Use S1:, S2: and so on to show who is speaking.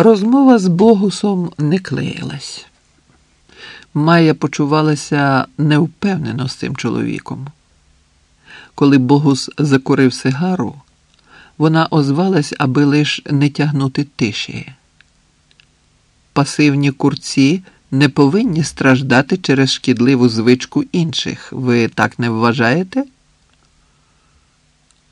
S1: Розмова з Богусом не клеїлась. Майя почувалася невпевнено з цим чоловіком. Коли Богус закурив сигару, вона озвалась, аби лиш не тягнути тиші. Пасивні курці не повинні страждати через шкідливу звичку інших. Ви так не вважаєте?